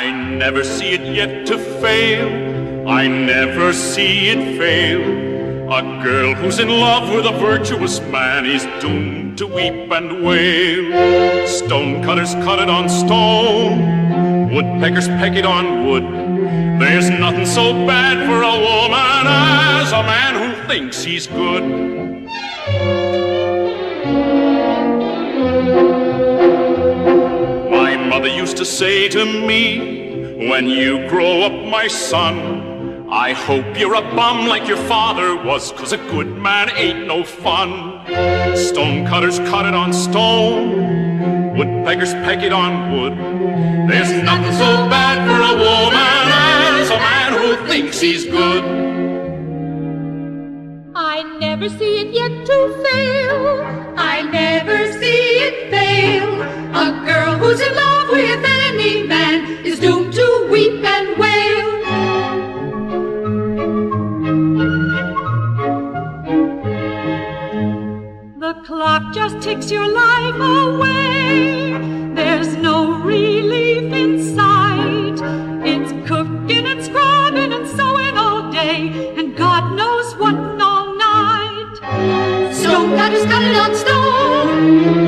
I never see it yet to fail. I never see it fail. A girl who's in love with a virtuous man is doomed to weep and wail. Stonecutters cut it on stone, woodpeckers peck it on wood. There's nothing so bad for a woman as a man who thinks he's good. Mother used to say to me, When you grow up, my son, I hope you're a bum like your father was, cause a good man ain't no fun. Stonecutters cut it on stone, woodpeckers peck it on wood. There's nothing so bad for a woman as a man who thinks he's good. I never see it yet to fail. clock just ticks your life away. There's no relief in sight. It's cooking and scrubbing and sewing all day, and God knows what and all night. Stone cutters cut it on stone,